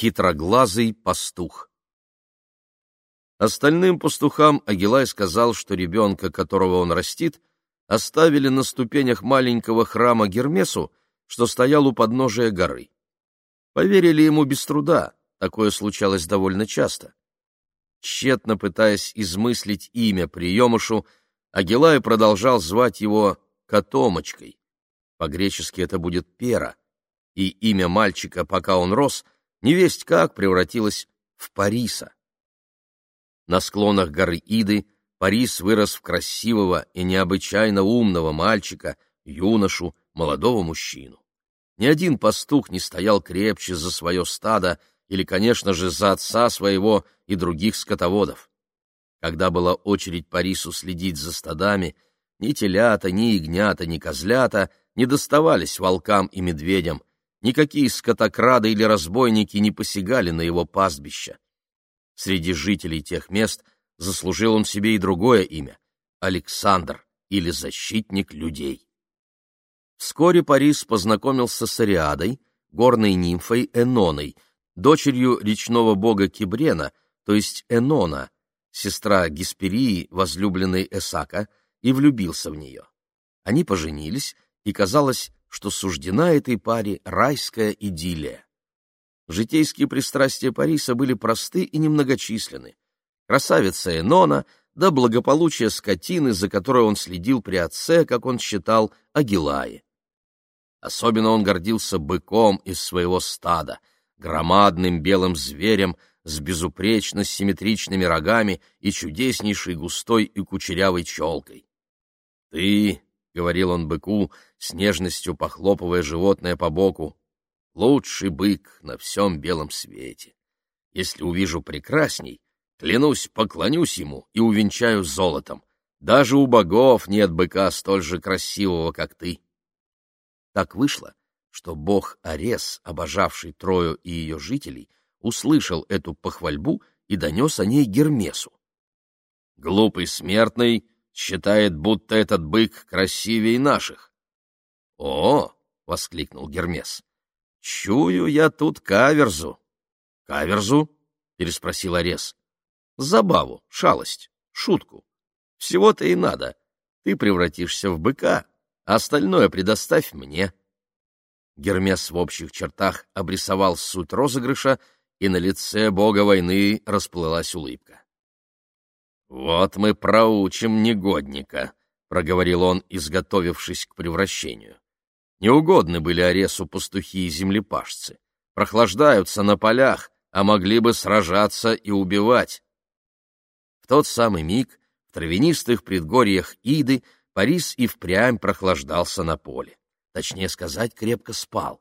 Хитроглазый пастух Остальным пастухам Агилай сказал, что ребенка, которого он растит, оставили на ступенях маленького храма Гермесу, что стоял у подножия горы. Поверили ему без труда, такое случалось довольно часто. Тщетно пытаясь измыслить имя приемышу, Агилай продолжал звать его Котомочкой. По-гречески это будет Пера, и имя мальчика, пока он рос, невесть как превратилось в Париса. На склонах горы Иды Парис вырос в красивого и необычайно умного мальчика, юношу, молодого мужчину. Ни один пастух не стоял крепче за свое стадо или, конечно же, за отца своего и других скотоводов. Когда была очередь Парису следить за стадами, ни телята, ни ягнята, ни козлята не доставались волкам и медведям, никакие скотокрады или разбойники не посягали на его пастбища. Среди жителей тех мест заслужил он себе и другое имя — Александр или защитник людей. Вскоре Парис познакомился с Ариадой, горной нимфой Эноной, дочерью речного бога Кибрена, то есть Энона, сестра Гесперии, возлюбленной Эсака, и влюбился в нее. Они поженились, и казалось, что суждена этой паре райская идиллия. Житейские пристрастия Париса были просты и немногочисленны. Красавица Энона, да благополучие скотины, за которой он следил при отце, как он считал, Агилае. Особенно он гордился быком из своего стада, громадным белым зверем с безупречно симметричными рогами и чудеснейшей густой и кучерявой челкой. «Ты, — говорил он быку, с нежностью похлопывая животное по боку, — лучший бык на всем белом свете. Если увижу прекрасней, клянусь, поклонюсь ему и увенчаю золотом. Даже у богов нет быка столь же красивого, как ты. Так вышло, что бог Арес, обожавший Трою и ее жителей, услышал эту похвальбу и донес о ней Гермесу. Глупый смертный считает, будто этот бык красивее наших. — О! — воскликнул Гермес. — Чую я тут каверзу. — Каверзу? — переспросил Арес. — Забаву, шалость, шутку. Всего-то и надо. Ты превратишься в быка, остальное предоставь мне. Гермес в общих чертах обрисовал суть розыгрыша, и на лице бога войны расплылась улыбка. «Вот мы проучим негодника», — проговорил он, изготовившись к превращению. Неугодны были Аресу пастухи и землепашцы. Прохлаждаются на полях, а могли бы сражаться и убивать. В тот самый миг в травянистых предгорьях Иды Парис и впрямь прохлаждался на поле. Точнее сказать, крепко спал.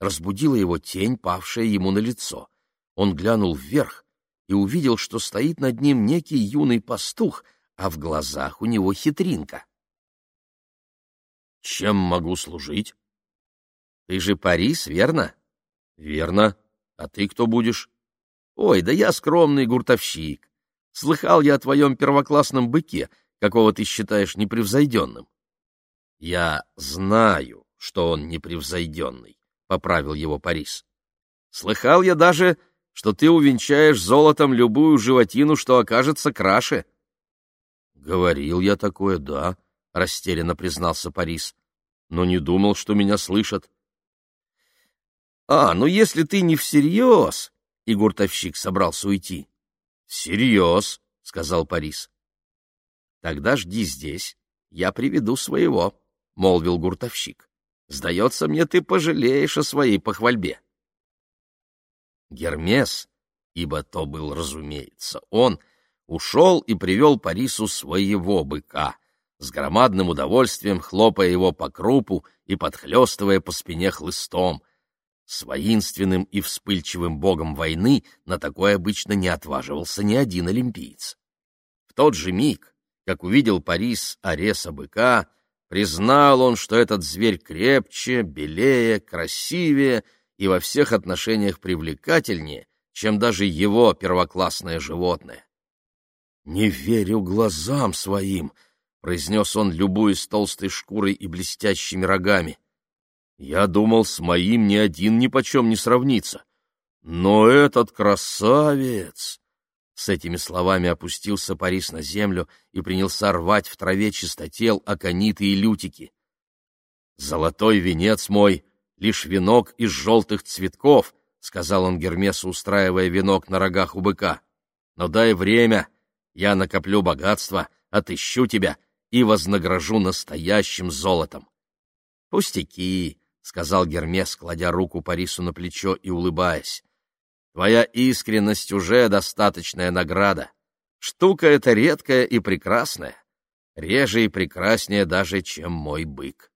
Разбудила его тень, павшая ему на лицо. Он глянул вверх и увидел, что стоит над ним некий юный пастух, а в глазах у него хитринка. «Чем могу служить?» «Ты же Парис, верно?» «Верно. А ты кто будешь?» «Ой, да я скромный гуртовщик. Слыхал я о твоем первоклассном быке, какого ты считаешь непревзойденным. — Я знаю, что он непревзойденный, — поправил его Парис. — Слыхал я даже, что ты увенчаешь золотом любую животину, что окажется краше. — Говорил я такое, да, — растерянно признался Парис, — но не думал, что меня слышат. — А, ну если ты не всерьез, — и гуртовщик собрался уйти. — Всерьез, — сказал Парис. Тогда жди здесь, я приведу своего, — молвил гуртовщик. Сдается мне, ты пожалеешь о своей похвальбе. Гермес, ибо то был, разумеется, он, ушел и привел Парису своего быка, с громадным удовольствием хлопая его по крупу и подхлестывая по спине хлыстом. С воинственным и вспыльчивым богом войны на такое обычно не отваживался ни один олимпиец. В тот же миг как увидел Парис Ареса быка, признал он, что этот зверь крепче, белее, красивее и во всех отношениях привлекательнее, чем даже его первоклассное животное. «Не верю глазам своим», — произнес он, любуясь толстой шкурой и блестящими рогами. «Я думал, с моим ни один ни почем не сравнится. Но этот красавец! С этими словами опустился Парис на землю и принялся рвать в траве чистотел, акониты и лютики. «Золотой венец мой — лишь венок из желтых цветков», — сказал он Гермесу, устраивая венок на рогах у быка. «Но дай время, я накоплю богатство, отыщу тебя и вознагражу настоящим золотом». «Пустяки», — сказал Гермес, кладя руку Парису на плечо и улыбаясь. Твоя искренность уже достаточная награда. Штука эта редкая и прекрасная, реже и прекраснее даже, чем мой бык.